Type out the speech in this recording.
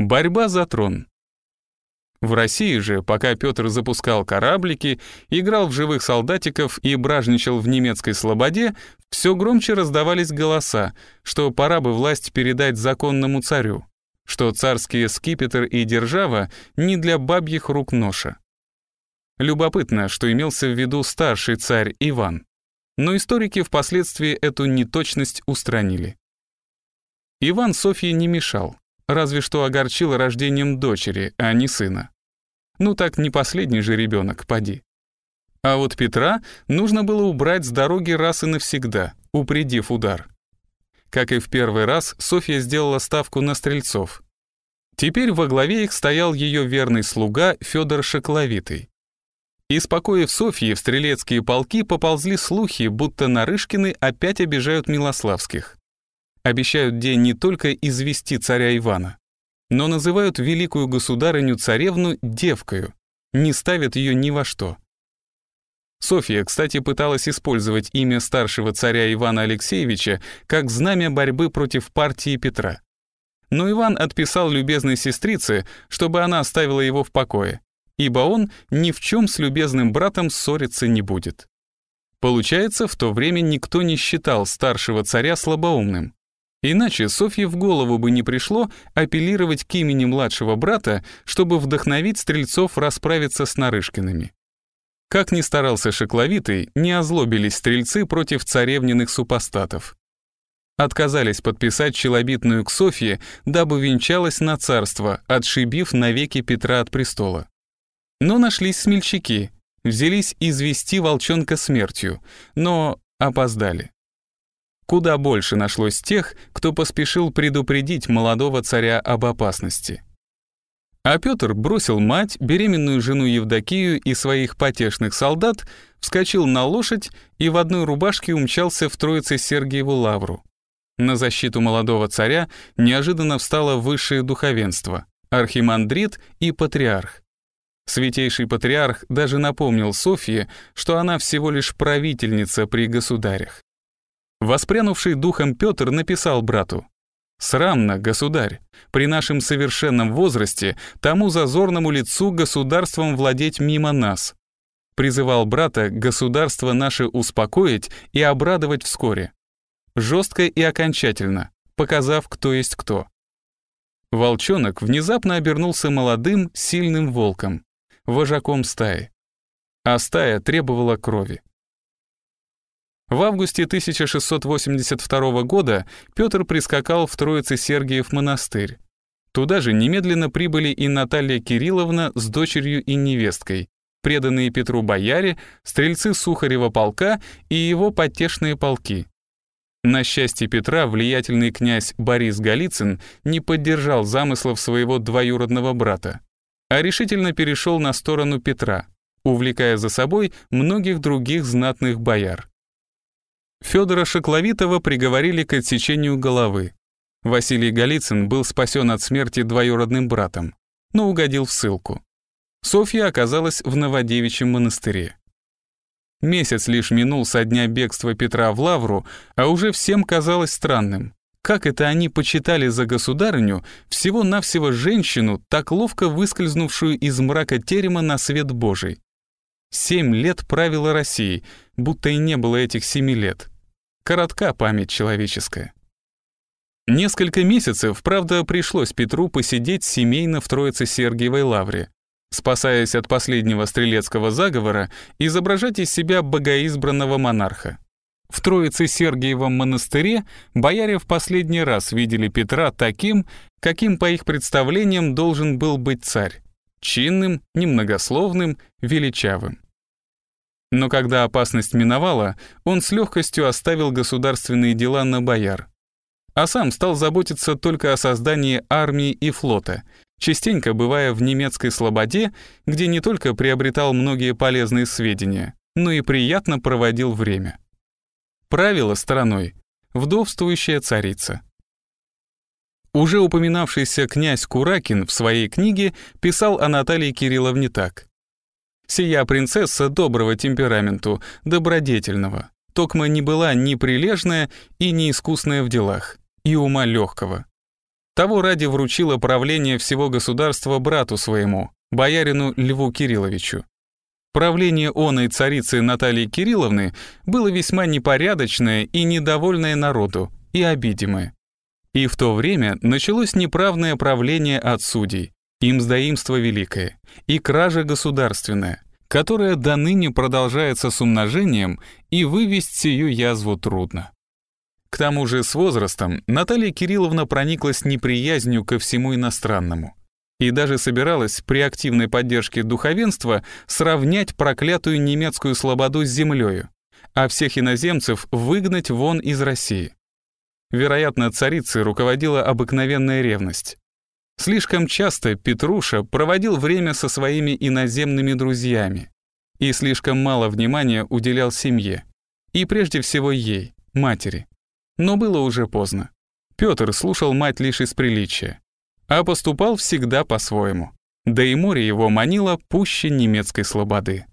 Борьба за трон. В России же, пока Петр запускал кораблики, играл в живых солдатиков и бражничал в немецкой слободе, все громче раздавались голоса, что пора бы власть передать законному царю, что царские скипетр и держава не для бабьих рук ноша. Любопытно, что имелся в виду старший царь Иван. Но историки впоследствии эту неточность устранили. Иван Софье не мешал, разве что огорчил рождением дочери, а не сына. Ну так не последний же ребенок, поди. А вот Петра нужно было убрать с дороги раз и навсегда, упредив удар. Как и в первый раз, Софья сделала ставку на стрельцов. Теперь во главе их стоял ее верный слуга Федор Шокловитый. Из покоев Софьи в стрелецкие полки поползли слухи, будто Нарышкины опять обижают Милославских. Обещают день не только извести царя Ивана, но называют великую государыню-царевну девкою, не ставят ее ни во что. Софья, кстати, пыталась использовать имя старшего царя Ивана Алексеевича как знамя борьбы против партии Петра. Но Иван отписал любезной сестрице, чтобы она оставила его в покое, ибо он ни в чем с любезным братом ссориться не будет. Получается, в то время никто не считал старшего царя слабоумным. Иначе Софье в голову бы не пришло апеллировать к имени младшего брата, чтобы вдохновить стрельцов расправиться с Нарышкиными. Как ни старался Шекловитый, не озлобились стрельцы против царевниных супостатов. Отказались подписать челобитную к Софье, дабы венчалась на царство, отшибив навеки Петра от престола. Но нашлись смельчаки, взялись извести волчонка смертью, но опоздали. Куда больше нашлось тех, кто поспешил предупредить молодого царя об опасности. А Петр бросил мать, беременную жену Евдокию и своих потешных солдат, вскочил на лошадь и в одной рубашке умчался в Троице Сергиеву лавру. На защиту молодого царя неожиданно встало высшее духовенство — архимандрит и патриарх. Святейший патриарх даже напомнил Софье, что она всего лишь правительница при государях. Воспрянувший духом Петр написал брату, «Срамно, государь, при нашем совершенном возрасте тому зазорному лицу государством владеть мимо нас». Призывал брата государство наше успокоить и обрадовать вскоре. Жестко и окончательно, показав, кто есть кто. Волчонок внезапно обернулся молодым, сильным волком вожаком стаи. А стая требовала крови. В августе 1682 года Петр прискакал в Троице-Сергиев монастырь. Туда же немедленно прибыли и Наталья Кирилловна с дочерью и невесткой, преданные Петру бояре, стрельцы Сухарева полка и его потешные полки. На счастье Петра влиятельный князь Борис Голицын не поддержал замыслов своего двоюродного брата а решительно перешел на сторону Петра, увлекая за собой многих других знатных бояр. Федора Шокловитова приговорили к отсечению головы. Василий Голицын был спасен от смерти двоюродным братом, но угодил в ссылку. Софья оказалась в Новодевичьем монастыре. Месяц лишь минул со дня бегства Петра в Лавру, а уже всем казалось странным. Как это они почитали за государыню всего-навсего женщину, так ловко выскользнувшую из мрака терема на свет Божий? Семь лет правила Россией, будто и не было этих семи лет. Коротка память человеческая. Несколько месяцев, правда, пришлось Петру посидеть семейно в Троице-Сергиевой лавре, спасаясь от последнего стрелецкого заговора, изображать из себя богоизбранного монарха. В Троице-Сергиевом монастыре бояре в последний раз видели Петра таким, каким по их представлениям должен был быть царь — чинным, немногословным, величавым. Но когда опасность миновала, он с легкостью оставил государственные дела на бояр, а сам стал заботиться только о создании армии и флота, частенько бывая в немецкой слободе, где не только приобретал многие полезные сведения, но и приятно проводил время правила стороной вдовствующая царица. Уже упоминавшийся князь Куракин в своей книге писал о Наталье Кирилловне так. «Сия принцесса доброго темпераменту, добродетельного, токма не была ни прилежная и не искусная в делах, и ума легкого. Того ради вручила правление всего государства брату своему, боярину Льву Кирилловичу. Правление оной царицы Натальи Кирилловны было весьма непорядочное и недовольное народу, и обидимое. И в то время началось неправное правление от судей, имсдоимство великое и кража государственная, которая до ныне продолжается с умножением, и вывести сию язву трудно. К тому же с возрастом Наталья Кирилловна прониклась неприязнью ко всему иностранному и даже собиралась при активной поддержке духовенства сравнять проклятую немецкую слободу с землею, а всех иноземцев выгнать вон из России. Вероятно, царицей руководила обыкновенная ревность. Слишком часто Петруша проводил время со своими иноземными друзьями и слишком мало внимания уделял семье, и прежде всего ей, матери. Но было уже поздно. Петр слушал мать лишь из приличия, а поступал всегда по-своему. Да и море его манило пуще немецкой слободы.